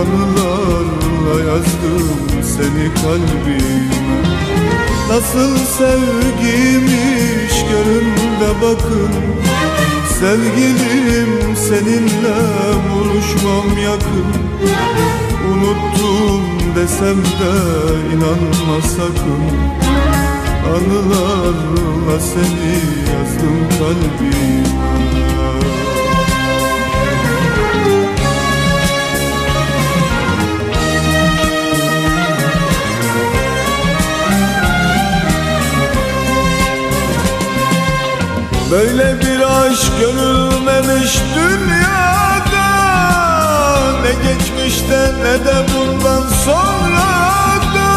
anılarla yazdım seni kalbime Nasıl sevgiymiş göründe bakın. Sevgilim seninle buluşmam yakın. Unuttum desem de inanma sakın. Anılarla seni yazdım kalbime Böyle bir aşk görülmemiş dünyada. Ne geçmişte ne de bundan sonra da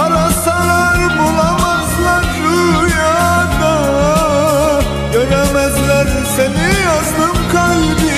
Arasalar bulamazlar rüyada. Göremezler seni yazdım kalbim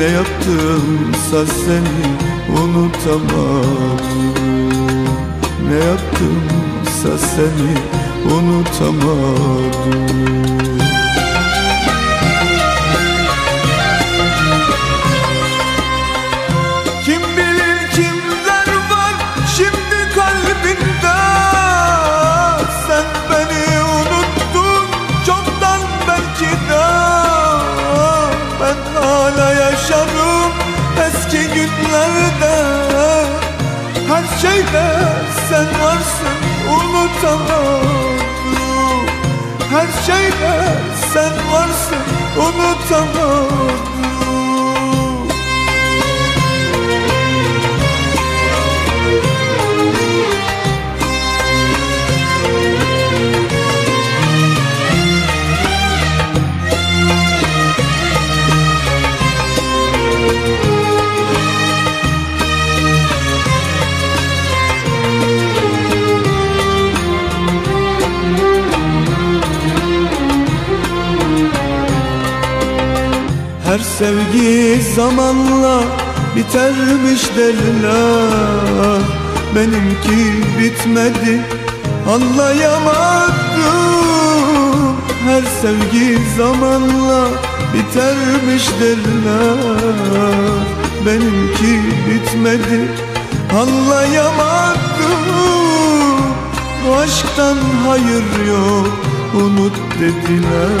Ne yaptımsa seni unutamadım. Ne yaptımsa seni unutamadım unutamadım Her şeyde sen varsın unutamadım sevgi zamanla bitermiş derler Benimki bitmedi anlayamadım. Her sevgi zamanla bitermiş derler Benimki bitmedi anlayamadım. Bu aşktan hayır yok unut dediler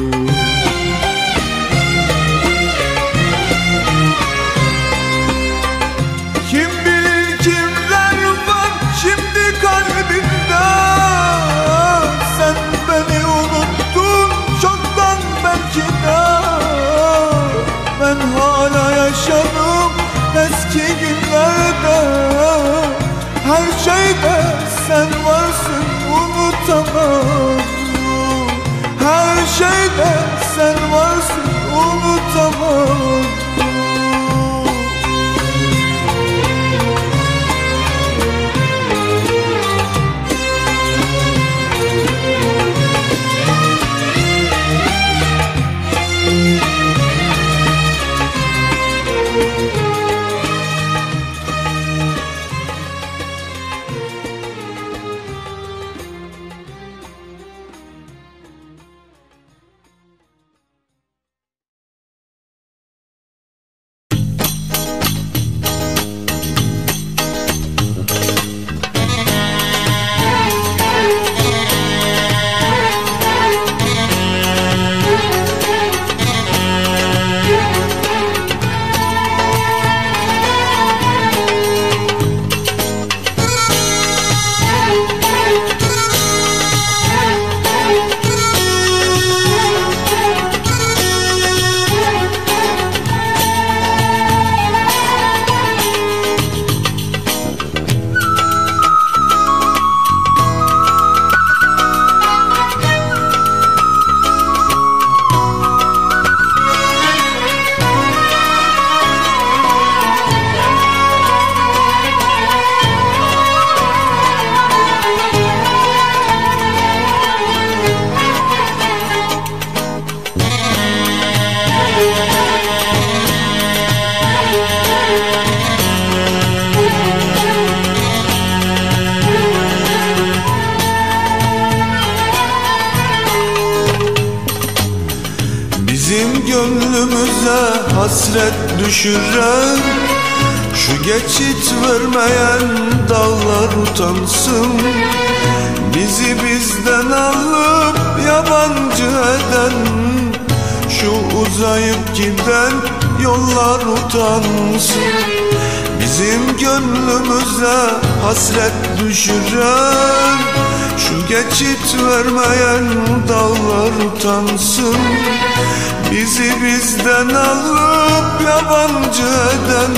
Bizi bizden alıp yabancı eden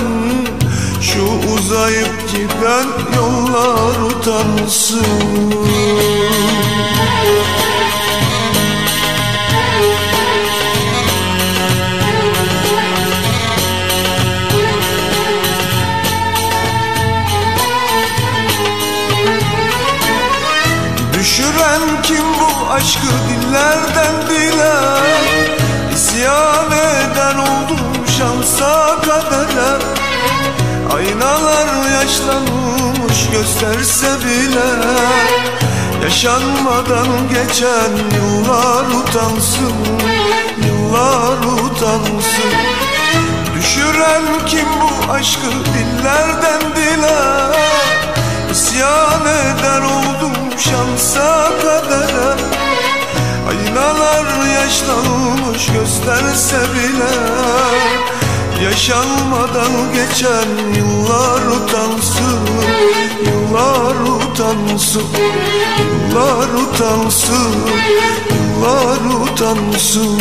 Şu uzayıp giden yollar utansın. Düşüren kim bu aşkı dillerden dile İsyan eden oldum şansa kadere Aynalar yaşlanmış gösterse bile Yaşanmadan geçen yıllar utansın Yıllar utansın. Düşüren kim bu aşkı dillerden dile İsyan eder oldum şansa kadere. Aynalar yaşlanmış gösterse bile Yaşanmadan geçen yıllar utansın Yıllar utansın Yıllar utansın Yıllar utansın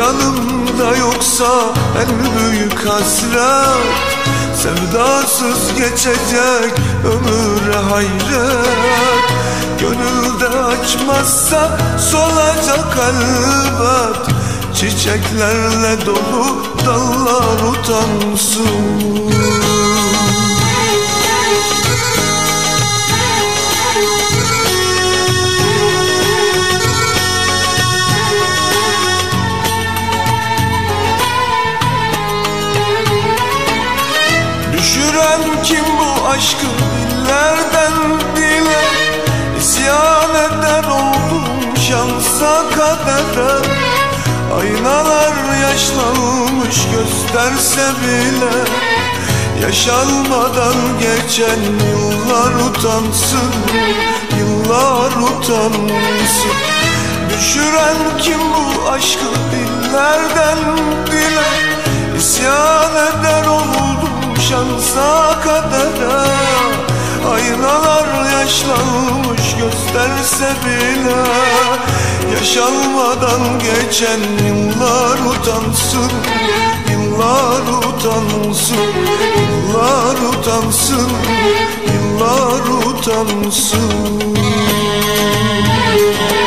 yanımda yoksa en büyük hasret. Sevdasız geçecek ömür hayret. Gönülde açmazsa solacak elbet. Çiçeklerle dolu dallar utansın aşkı dillerden dile İsyan eder oldum şansa kadere Aynalar yaşlanmış gösterse bile Yaşanmadan geçen yıllar utansın Yıllar utansın. Düşüren kim bu aşkı dillerden dile İsyan eder oldum şansa kadere. Aynalar yaşlanmış gösterse bile. Yaşanmadan geçen yıllar utansın. Yıllar utansın. Yıllar utansın. Yıllar utansın. insanlar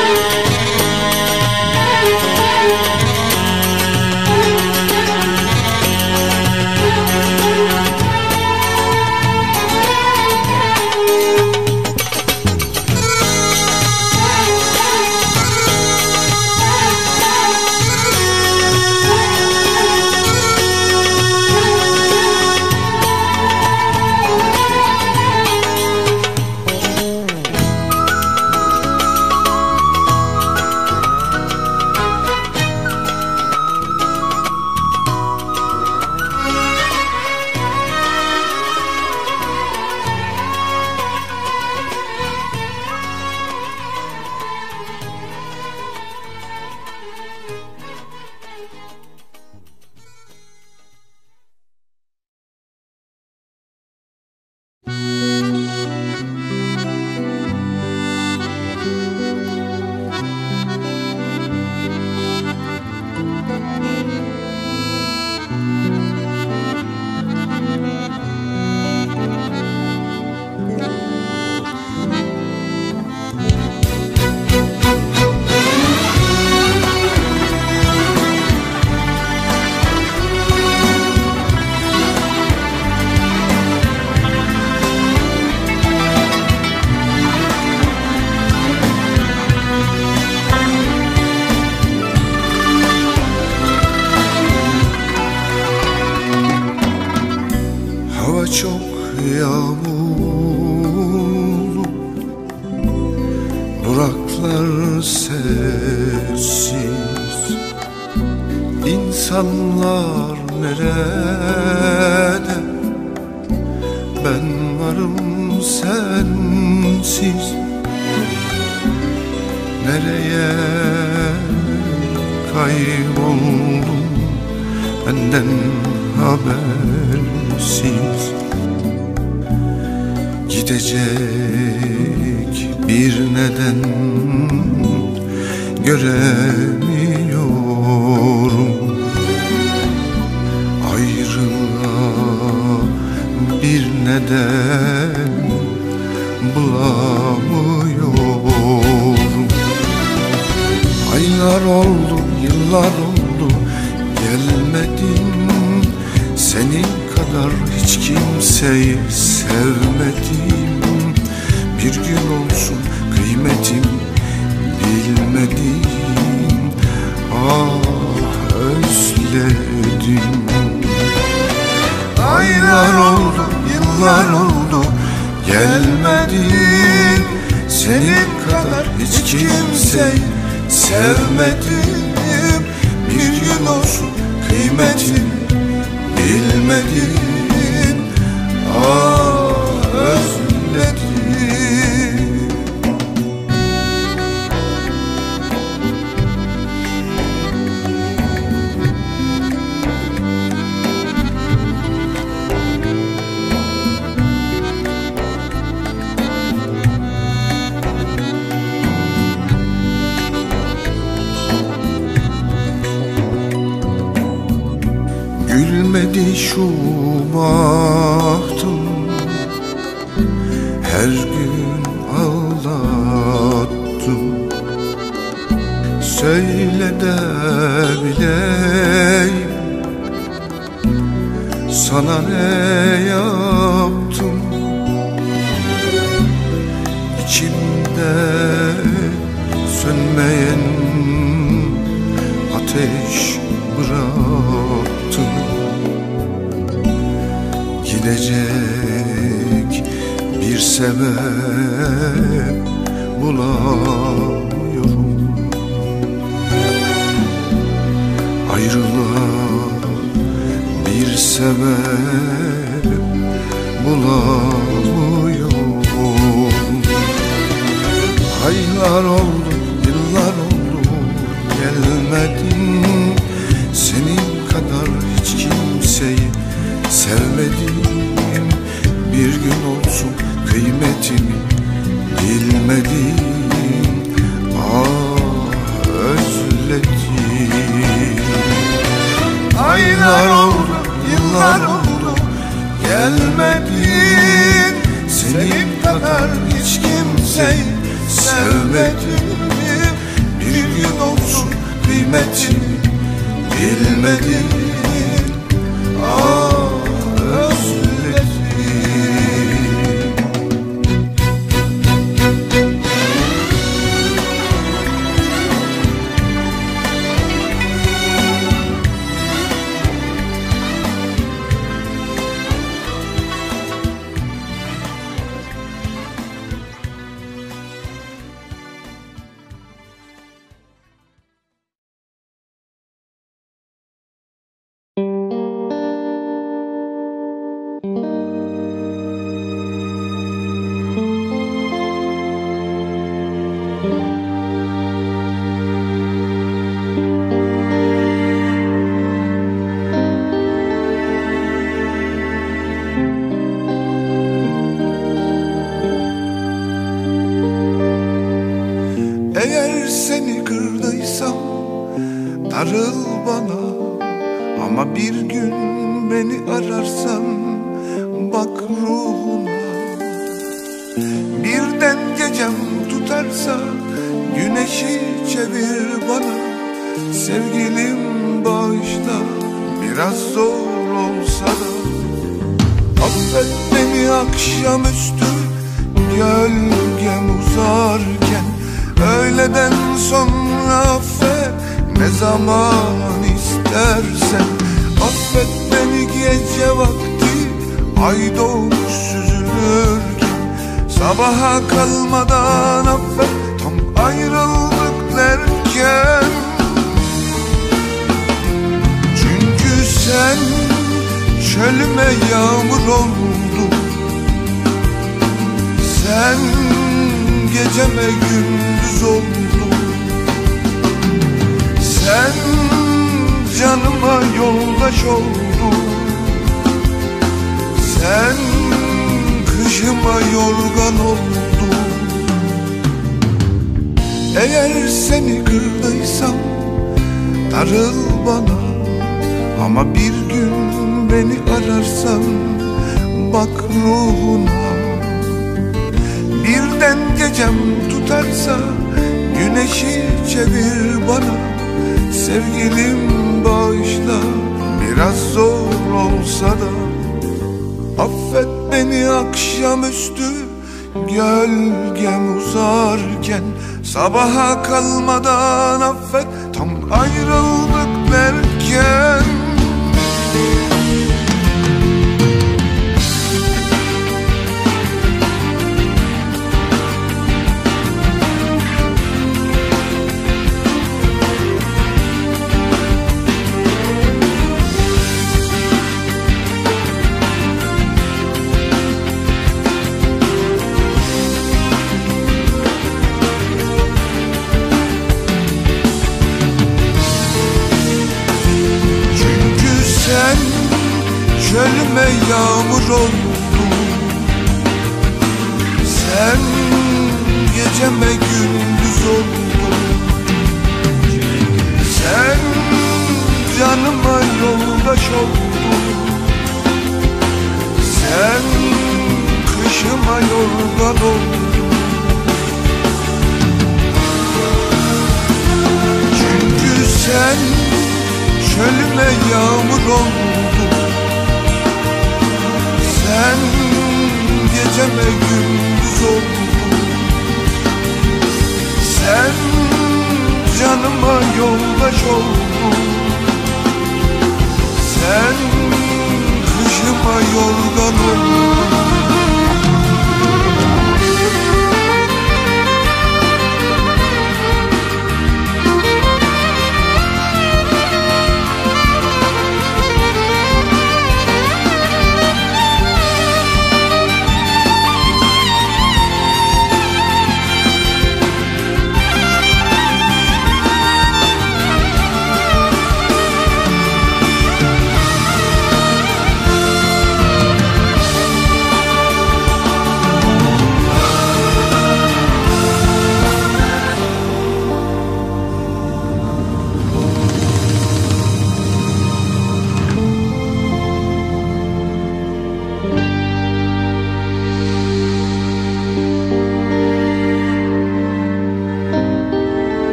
Gülmedi şu bahtım. Her gün ağlattım. Söyle de bileyim Sana ne yaptım? İçimde sönmeyen ateş Gidecek bir sebep bulamıyorum. Ayrılığa bir sebep bulamıyorum. Aylar oldu, yıllar oldu gelmedin Senin kadar hiç kimseyi sevmedim Bir gün olsun kıymetimi bilmedim Ah özledim. Aylar oldu, yıllar oldu gelmedin. Senin kadar hiç kimseyi sevmedim. Bir gün olsun kıymetimi bilmedim Ah Sabaha kalmadan affet tam ayrıldık derken. Çölüme yağmur oldun. Sen geceme gündüz oldun. Sen canıma yoldaş oldun. Sen kışıma yorgan oldun Eğer seni kırdıysam darıl bana. Ama bir gün beni ararsan bak ruhuna. Birden gecem tutarsa güneşi çevir bana. Sevgilim bağışla biraz zor olsa da beni akşamüstü gölgem uzarken Sabaha kalmadan affet tam ayrıldık derken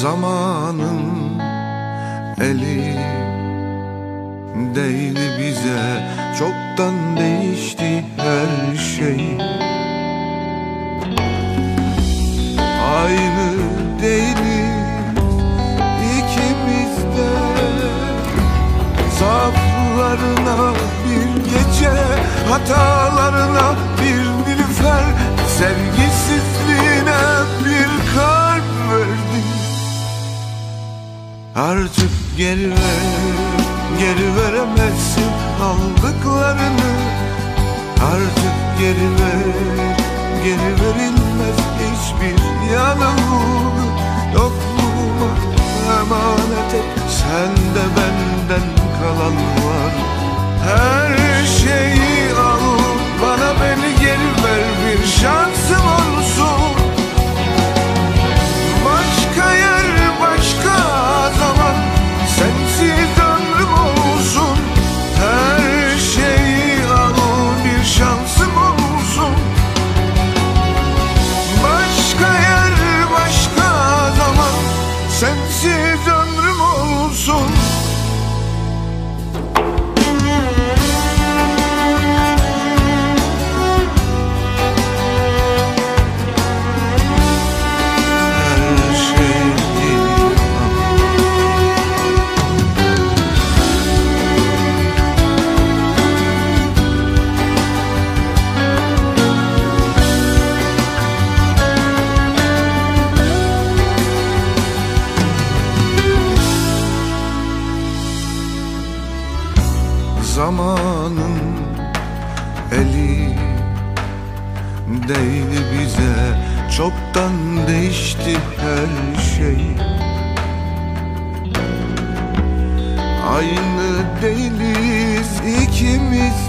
Zamanın eli değil bize. Çoktan değişti her şey. Aynı değiliz ikimiz de Zaaflarına bir gece Hatalarına bir nilüfer. Sevgisizliğine Artık geri ver, geri veremezsin aldıklarını. Artık geri ver, geri verilmez hiçbir yanılgı Yokluğuma emanet et, sende benden kalan var. Her şeyi al, bana beni geri ver bir şansım olsun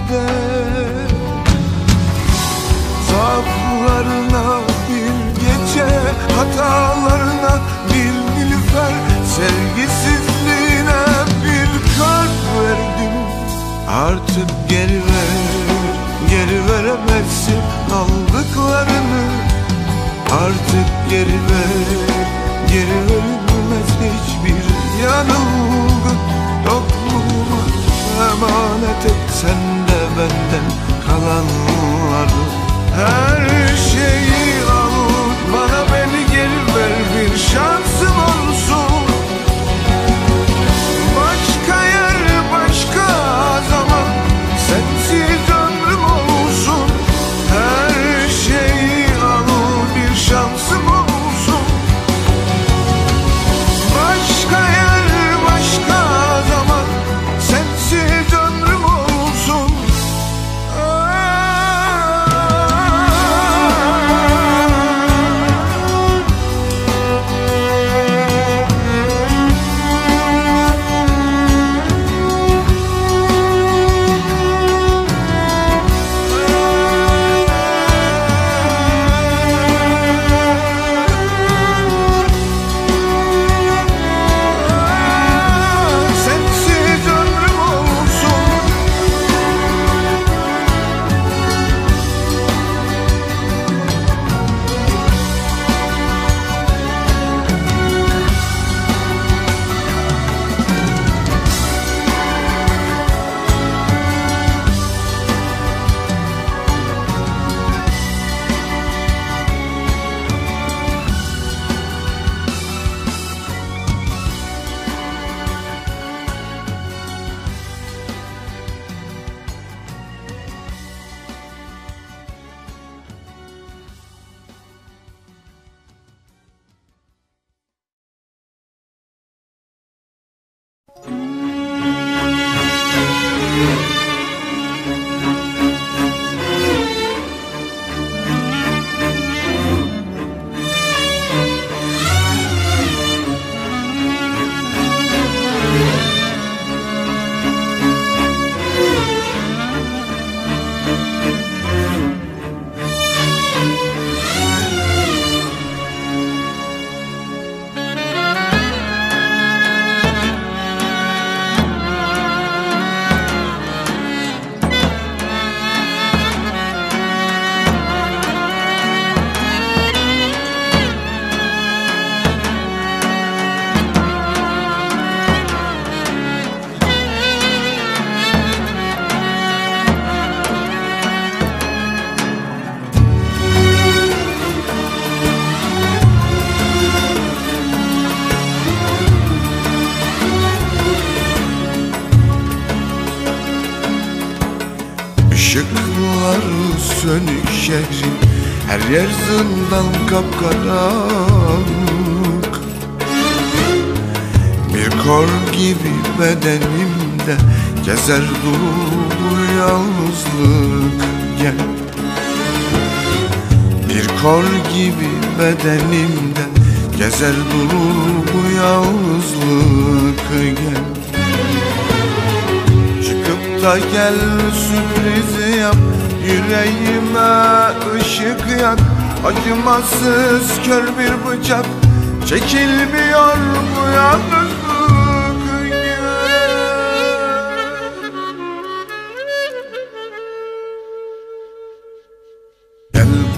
ikimiz de Zaaflarına bir gece Hatalarına bir nilüfer. Sevgisizliğine bir kalp verdim. Artık geri ver, geri veremezsin aldıklarını. Artık geri ver, geri verilmez hiçbir yanılgı emanet et sen de benden kalanları. Her şeyi al,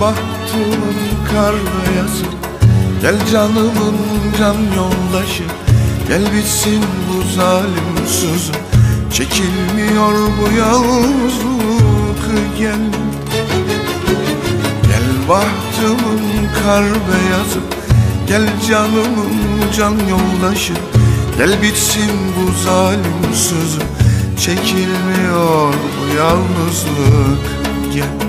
bahtımın kar beyazı Gel canımın can yoldaşı Gel bitsin bu zalim sözü. Çekilmiyor bu yalnızlık gel. Gel bahtımın kar beyazı Gel canımın can yoldaşı Gel bitsin bu zalim sözü. Çekilmiyor bu yalnızlık gel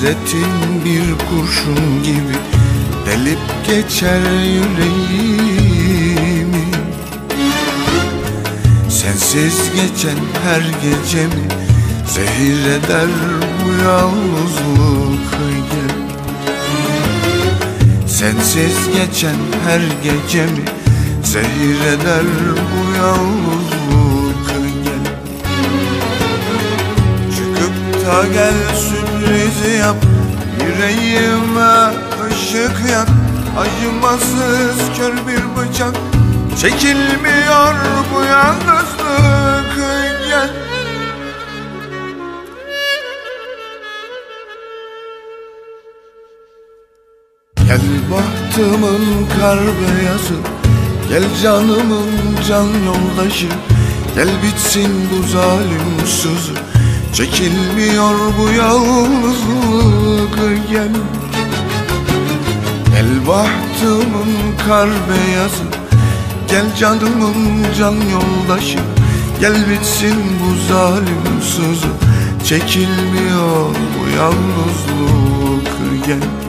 Hasretin bir kurşun gibi delip geçer yüreğimi. Sensiz geçen her gecemi zehir eder bu yalnızlık gel Sensiz geçen her gecemi zehir eder bu yalnızlık Da gel sürpriz yap. Yüreğime ışık yak. Acımasız kör bir bıçak. Çekilmiyor bu yalnızlık gel. Gel bahtımın kar beyazı. Gel canımın can yoldaşı. Gel bitsin bu zalim sızı Çekilmiyor bu yalnızlık gel Gel bahtımın kar beyazı. Gel canımın can yoldaşı. Gel bitsin bu zalim sızı Çekilmiyor bu yalnızlık gel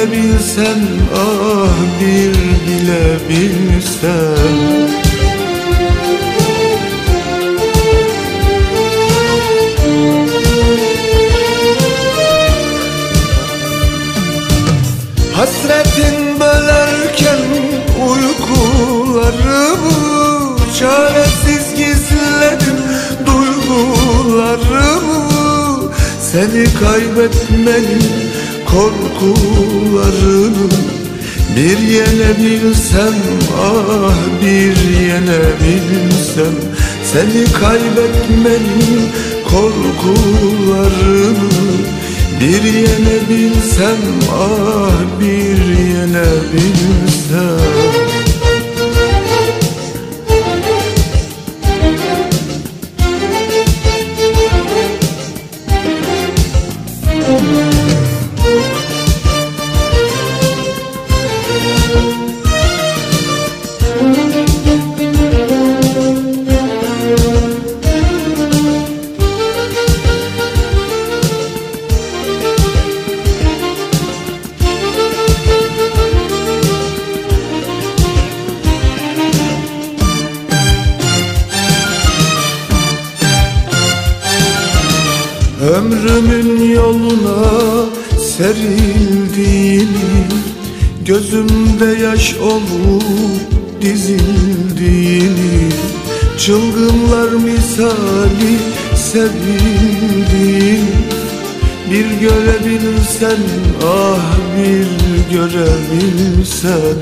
bilebilsem ah bir bilebilsem Hasretin bölerken uykularımı Çaresiz gizledim duygularımı Seni kaybetmenin korkularını Bir yenebilsem ah bir yenebilsem Seni kaybetmenin korkularını Bir yenebilsem ah bir yenebilsem ah bir görebilsen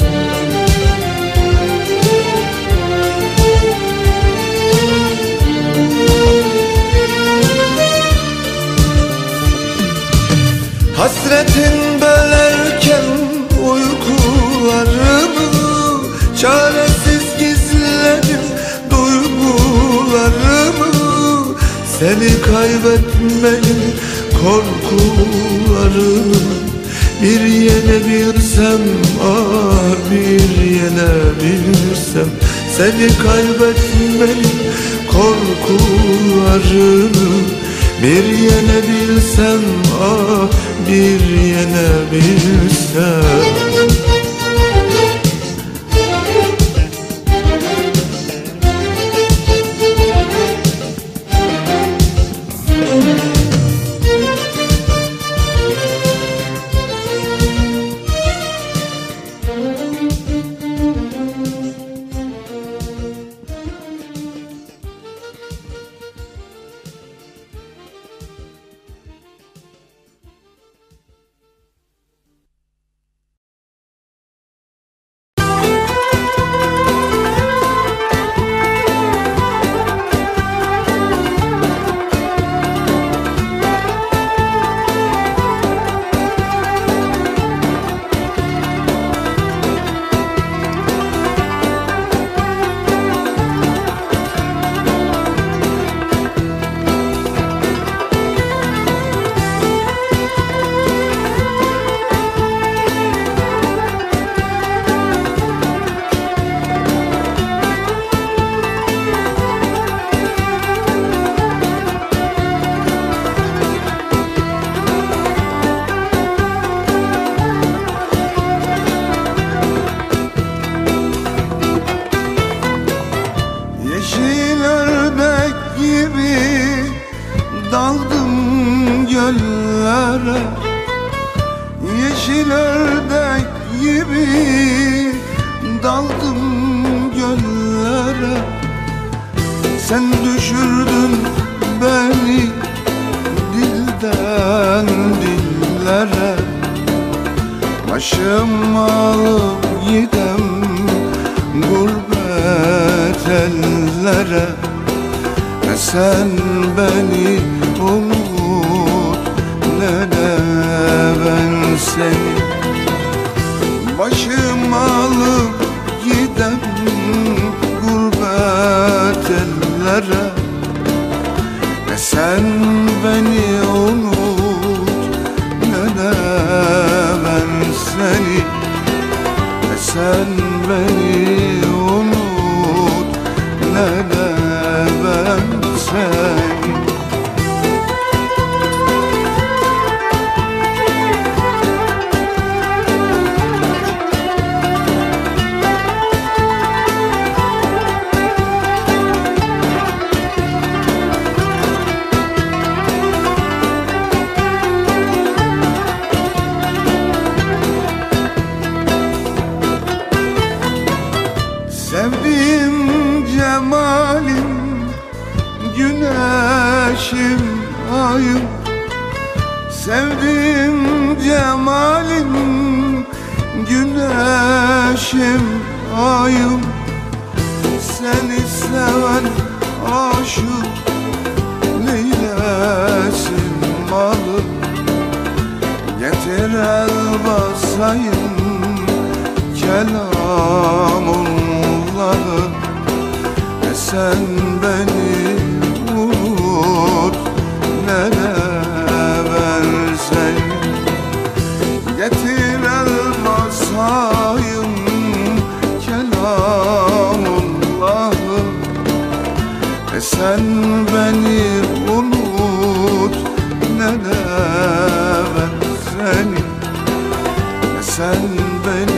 سلبا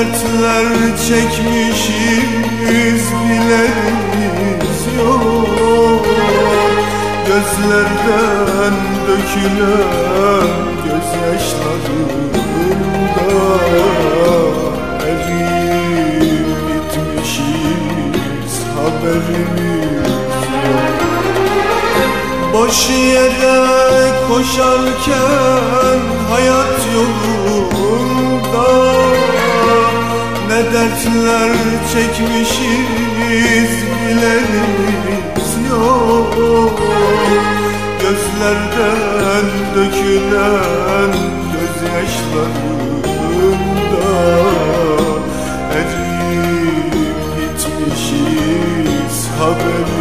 dertler çekmişiz bilenimiz yok. Gözlerden dökülen gözyaşlarında Erim bitmişiz haberimiz yok. Boş yere koşarken hayat yolunda dertler çekmişiz bilenimiz yok. Gözlerden dökülen gözyaşlarında Eriyip bitmişiz haberimiz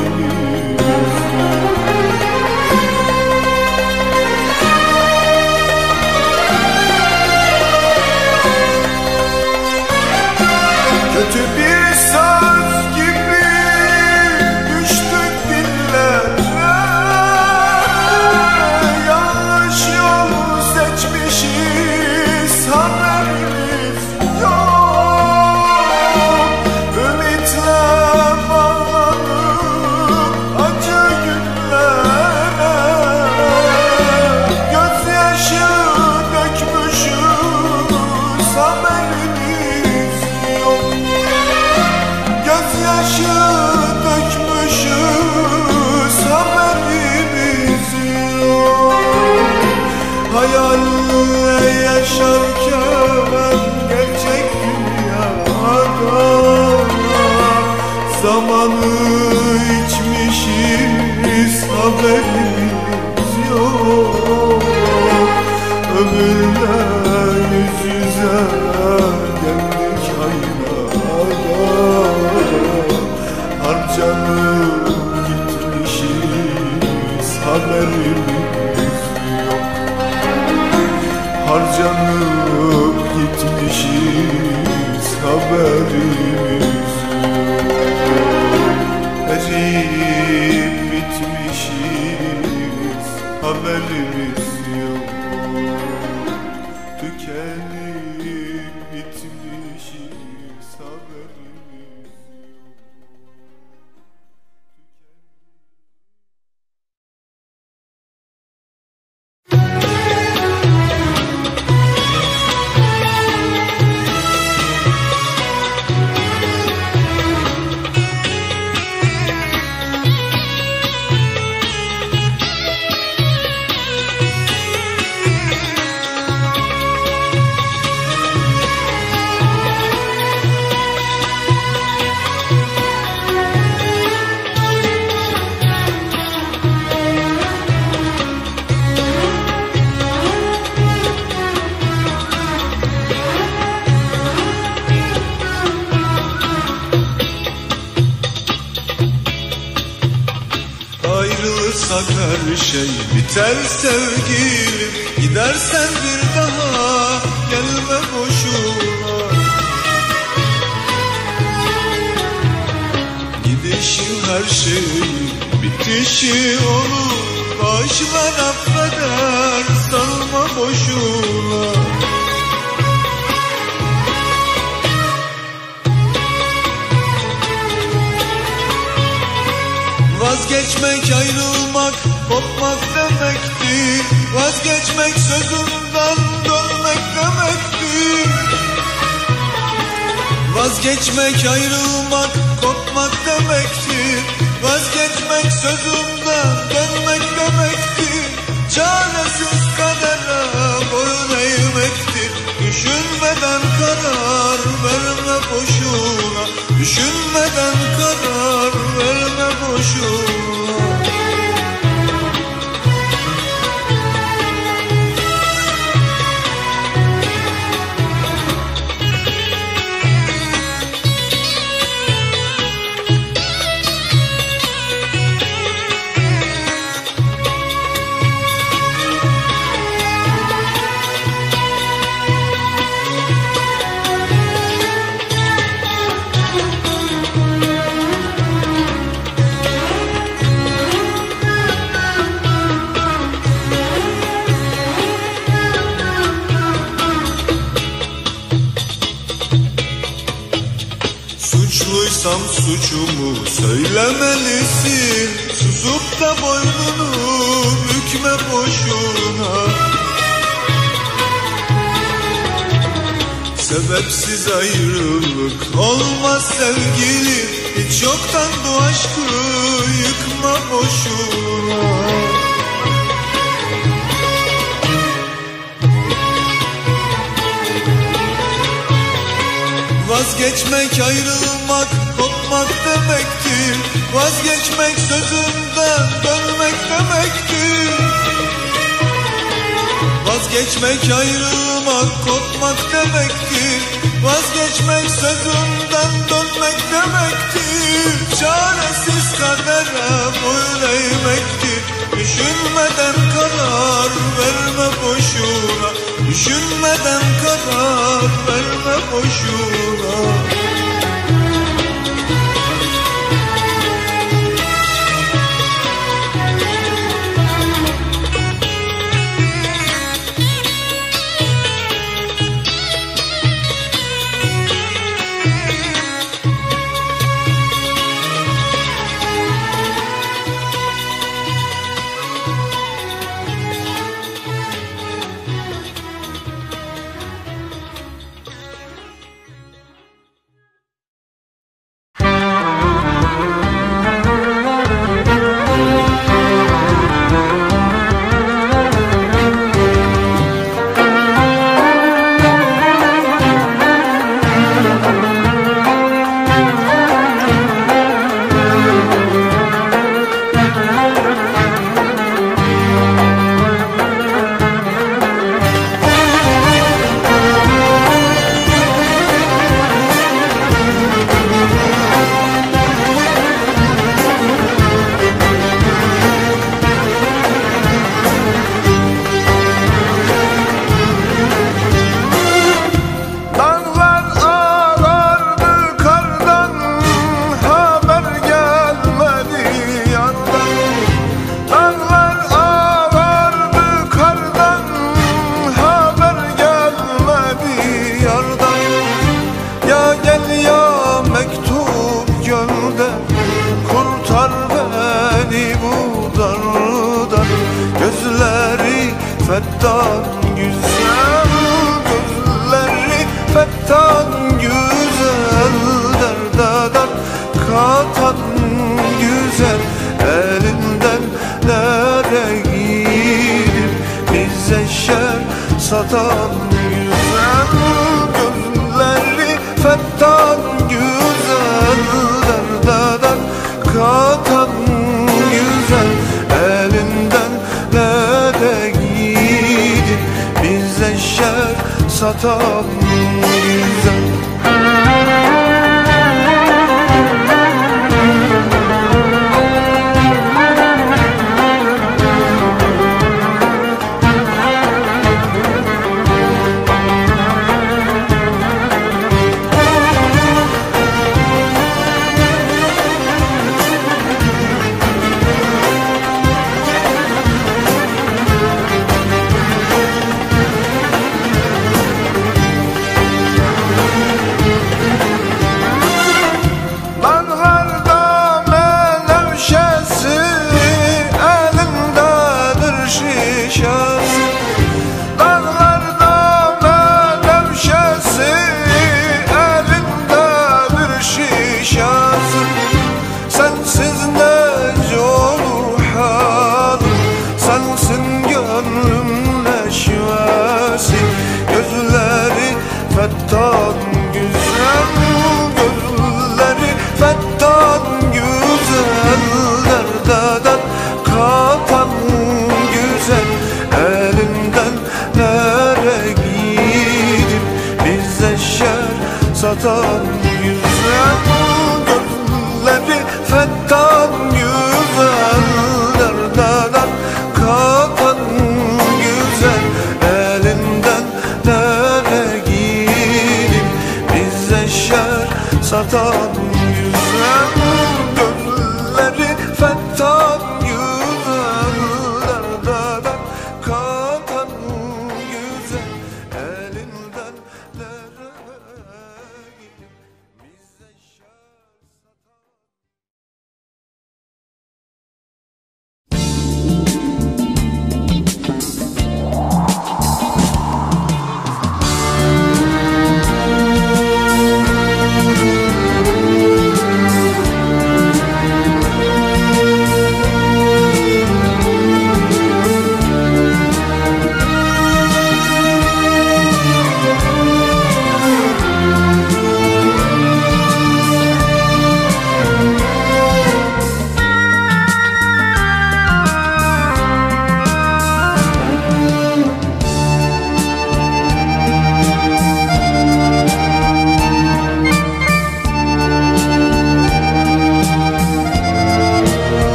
Düşünmeden karar verme boşuna söylemelisin Susup da boynunu bükme boşuna. Sebepsiz ayrılık olmaz sevgilim Hiç yoktan bu aşkı yıkma boşuna. Vazgeçmek ayrılmak kopmak demektir Vazgeçmek sözünden dönmek demektir. Vazgeçmek ayrılmak kopmak demektir Vazgeçmek sözünden dönmek demektir. Çaresiz kadere boyun eğmektir Düşünmeden karar verme boşuna. Düşünmeden karar verme boşuna satan güzel Gözleri fettan güzel Derde dert katan güzel Elinden nereye gidip bize şer satan güzel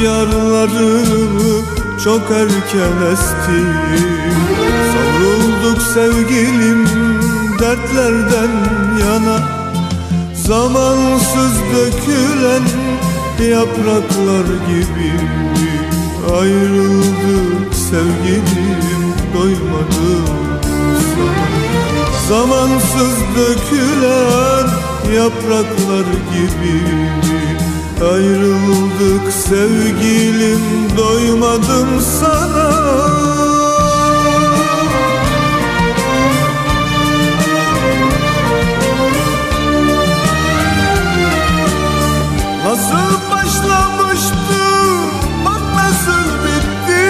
rüzgarları çok erken esti Savrulduk sevgilim dertlerden yana. Zamansız dökülen yapraklar gibi Ayrıldık sevgilim doymadım Zamansız dökülen yapraklar gibi Ayrıldık sevgilim doymadım sana. Nasıl başlamıştı? Bak nasıl bitti.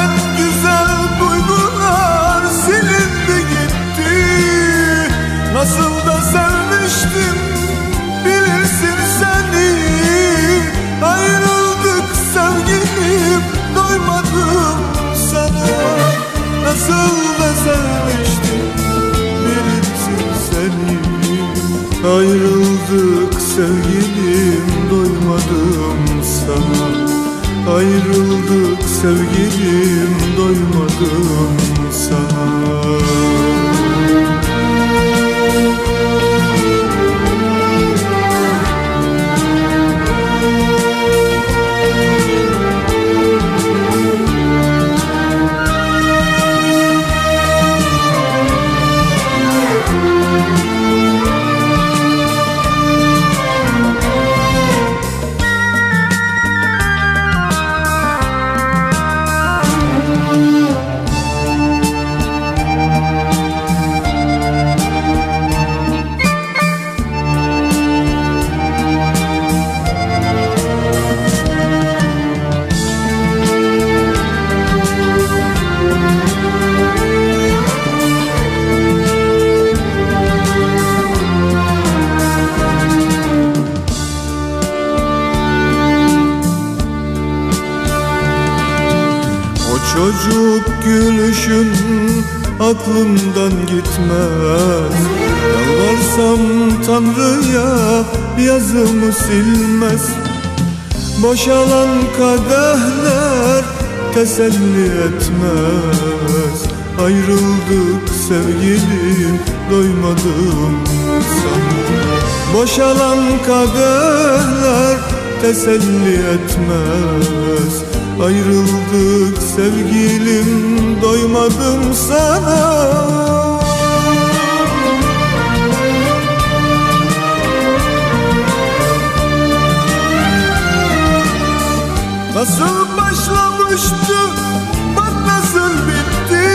En güzel duygular silindi gitti. Nasıl Nasıl da sevmiştim bilirsin seni. Ayrıldık sevgilim doymadım sana. Ayrıldık sevgilim doymadım sana Yalvarsam Tanrı'ya yazımı silmez. Boşalan kadehler teselli etmez. Ayrıldık sevgilim doymadım sana. Boşalan kadehler teselli etmez. Ayrıldık sevgilim doymadım sana Nasıl başlamıştı? Bak nasıl bitti.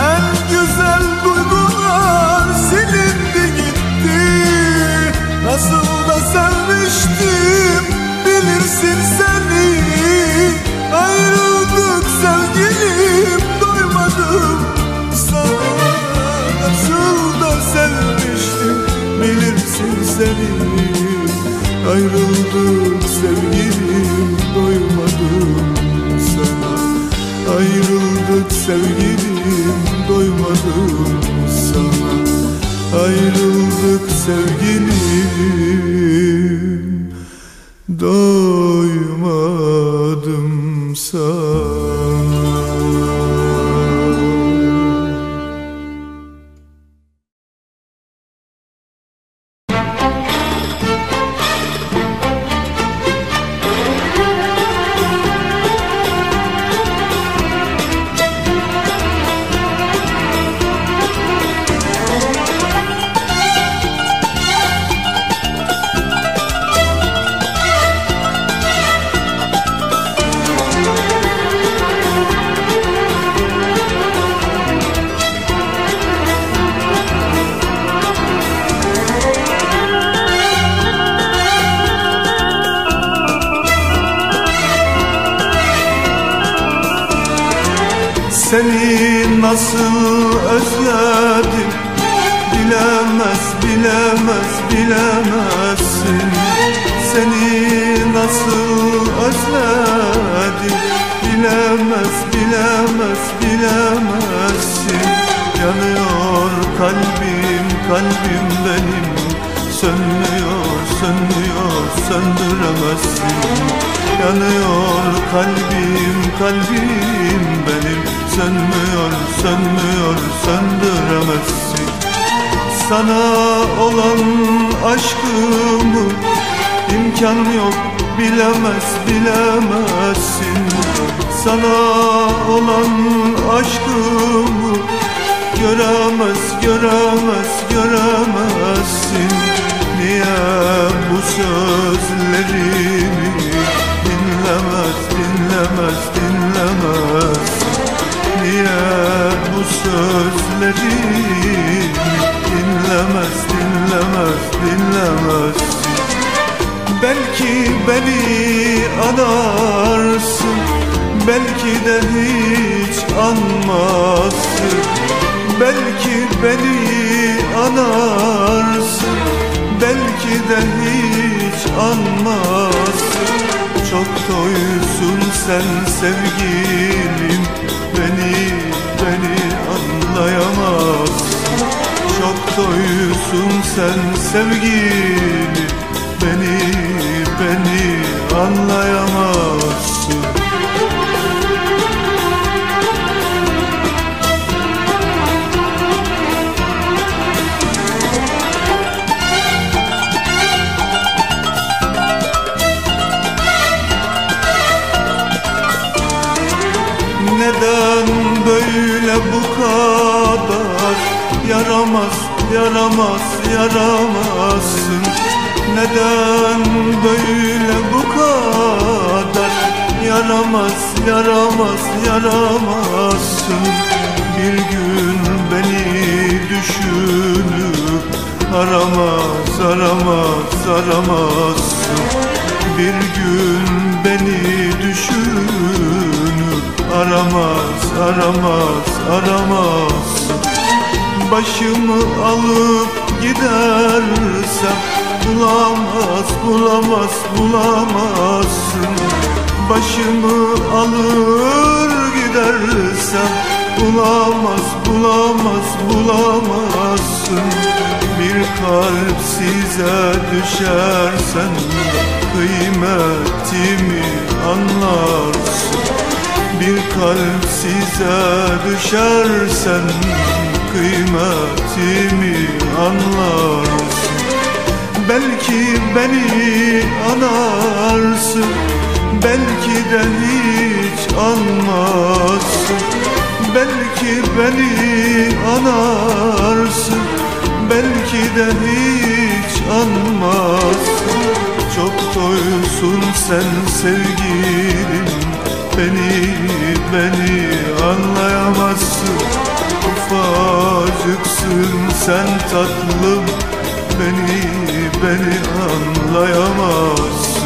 En güzel duygular silindi gitti. Nasıl da sevmiştim bilirsin seni. Ayrıldık sevgilim doymadım sana. Nasıl da sevmiştim bilirsin seni. Ayrıldık sevgilim doymadım sana. Ayrıldık sevgilim doymadım sana. Ayrıldık sevgilim doymadım beni anarsın. Belki de hiç anmazsın Çok toysun sen sevgilim. Beni, beni anlayamazsın Çok toysun sen sevgilim yaramazsın. Neden böyle bu kadar? Yaramaz, yaramaz, yaramazsın. Bir gün beni düşünüp Aramaz, aramaz, aramazsın. Bir gün beni düşünüp Aramaz, aramaz, aramaz Başımı alıp gidersem Bulamaz, bulamaz, bulamazsın. Başımı alır edersen Bulamaz bulamaz bulamazsın. Bir kalp size düşersen Kıymetimi anlarsın. Bir kalp size düşersen Kıymetimi anlarsın. Belki beni anarsın. Belki de hiç anmazsın. Belki beni anarsın. Belki de hiç anmazsın. Çok doysun sen sevgilim. Beni, beni anlayamazsın Ufacıksın sen tatlım. Beni, beni anlayamazsın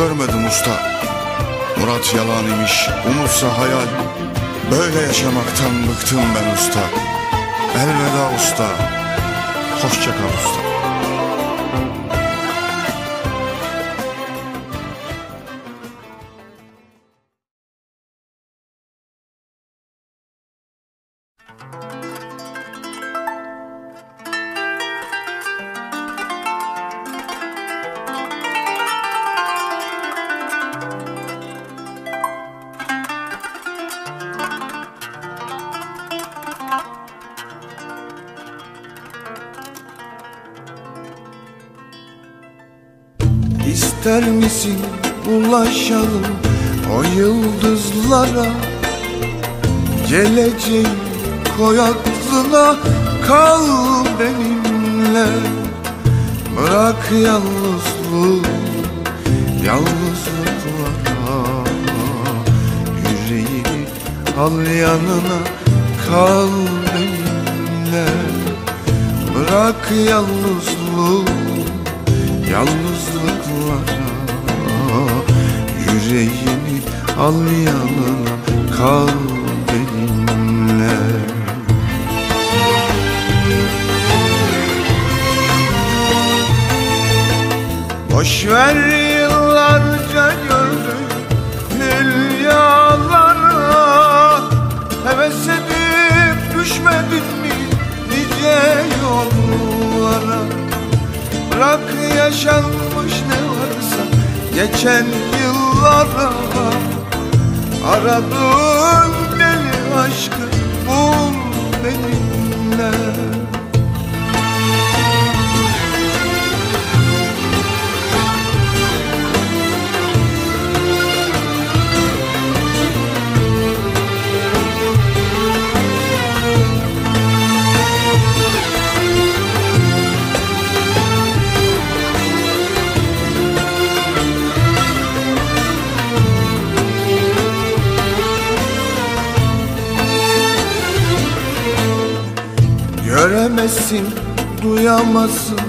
görmedim usta. Murat yalan imiş umutsa hayal. Böyle yaşamaktan bıktım ben usta. Elveda usta. Hoşça kal usta Geleceğim koy aklına kal benimle. Bırak yalnızlığı yalnızlıklara. Yüreğini al yanına kal benimle. Bırak yalnızlığı yalnızlıklara. Yüreğini al yanına kal Boş ver yıllarca gördüm hülyalara Heves edip düşmedin mi nice yollara? Bırak yaşanmış ne varsa geçen yıllara Aradığın deli aşkı bul benimle Göremezsin, duyamazsın.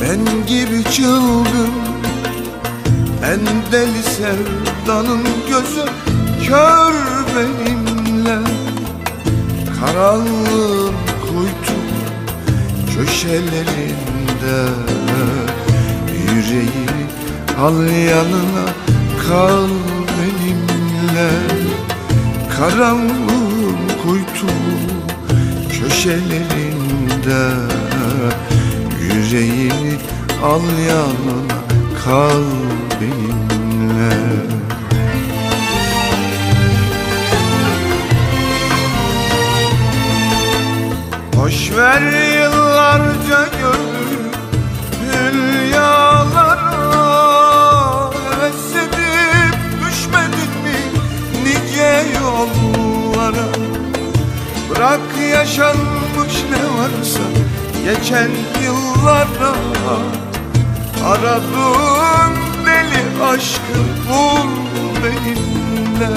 Ben gibi çılgın En deli sevdanın gözü kör benimle. Karanlığın kuytu köşelerinde. Yüreğini Al yanına kal benimle. Karanlığın kuytu köşelerinde Yüreğimi al yanına kal benimle. Boş ver yıllarca hülyalara Heves edip düşmedin mi nice yollara? Bırak yaşanmış ne varsa geçen yıllara Aradığın deli aşkı bul benimle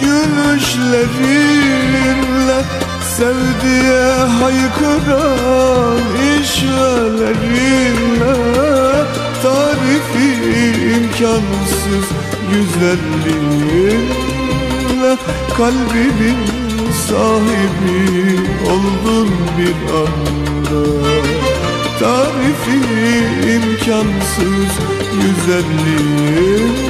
gülüşlerinle Sevdiye haykıran işvelerinle Tarifi imkansız güzelliğinle Kalbimin sahibi oldun bir anda. Tarifi imkansız güzelliğinle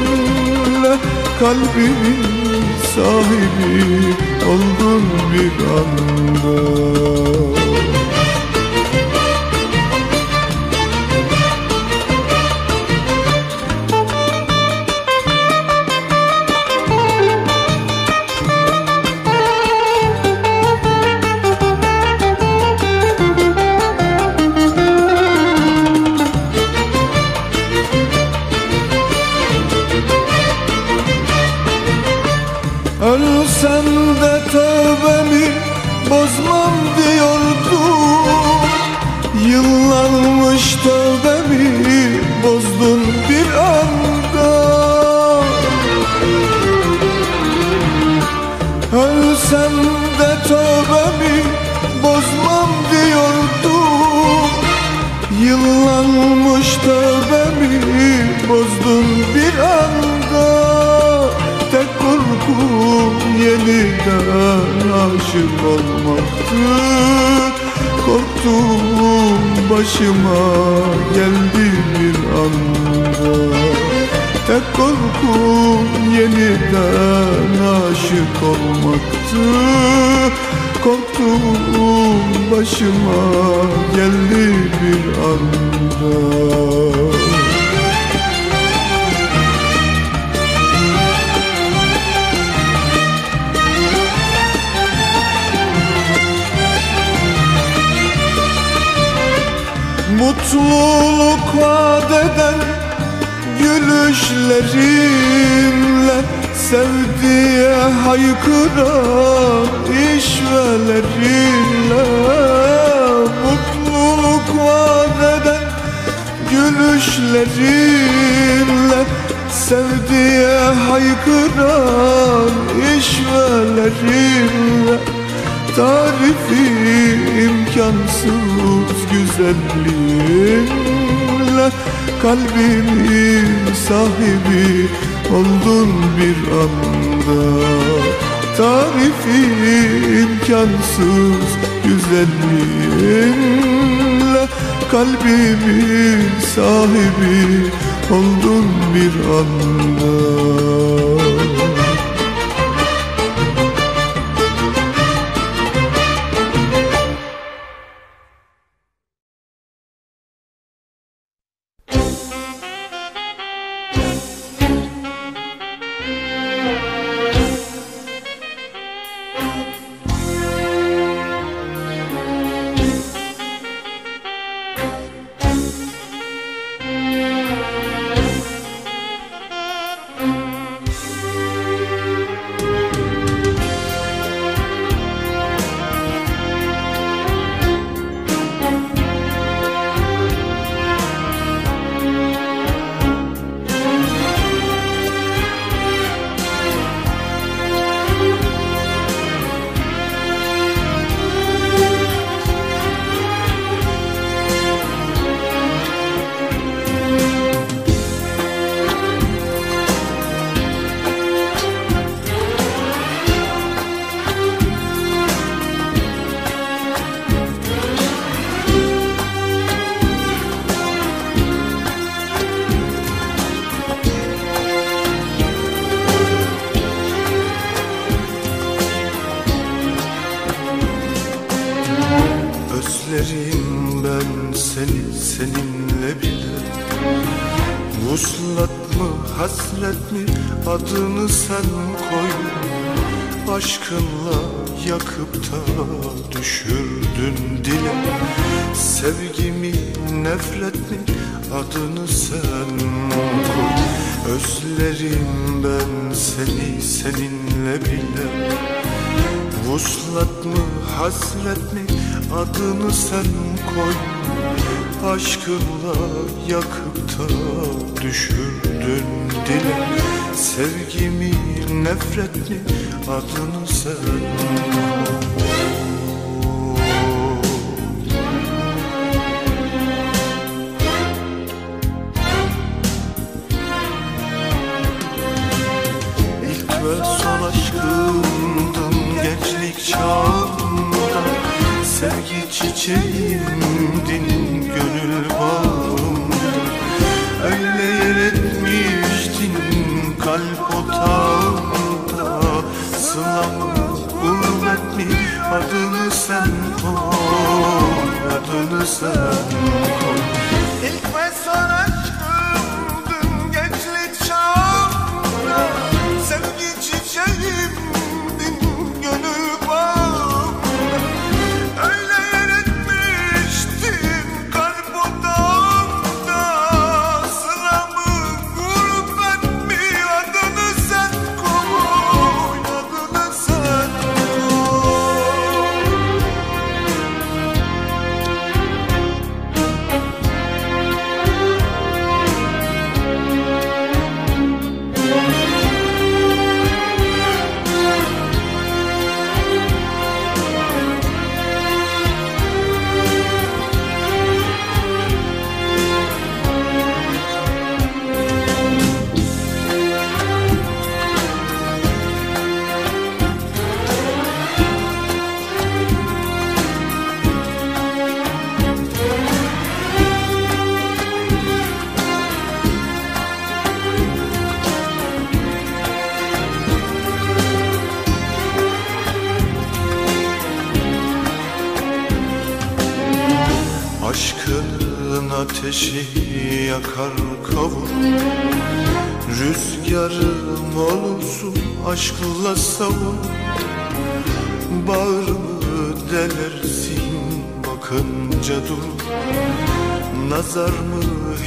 Kalbimin sahibi oldun bir anda Aşkınla yakıp da düşürdün dile Sevgimi nefret mi adını sen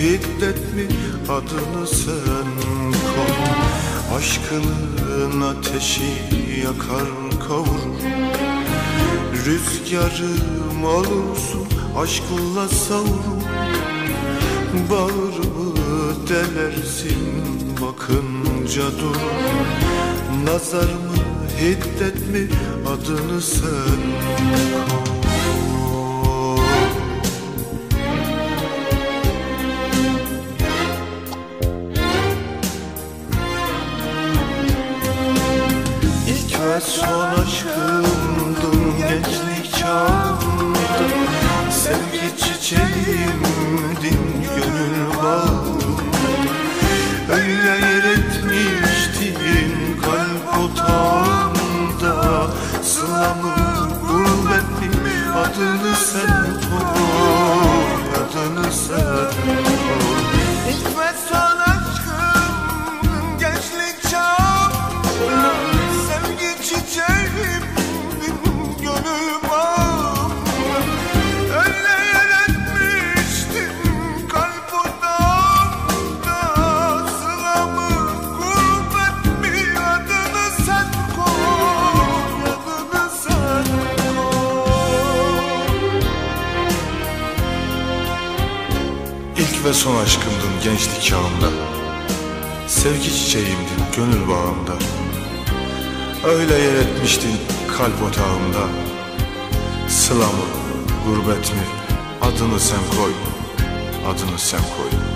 hiddet mi? Adını sen koy. Aşkının ateşi yakar kavurur Rüzgarım olursun aşkınla savurur Bağrımı delersin bakınca dur. Nazar mı hiddet mi? Adını sen koy. kalp otağımda Sıla mı, gurbet mi, adını sen koy, adını sen koy.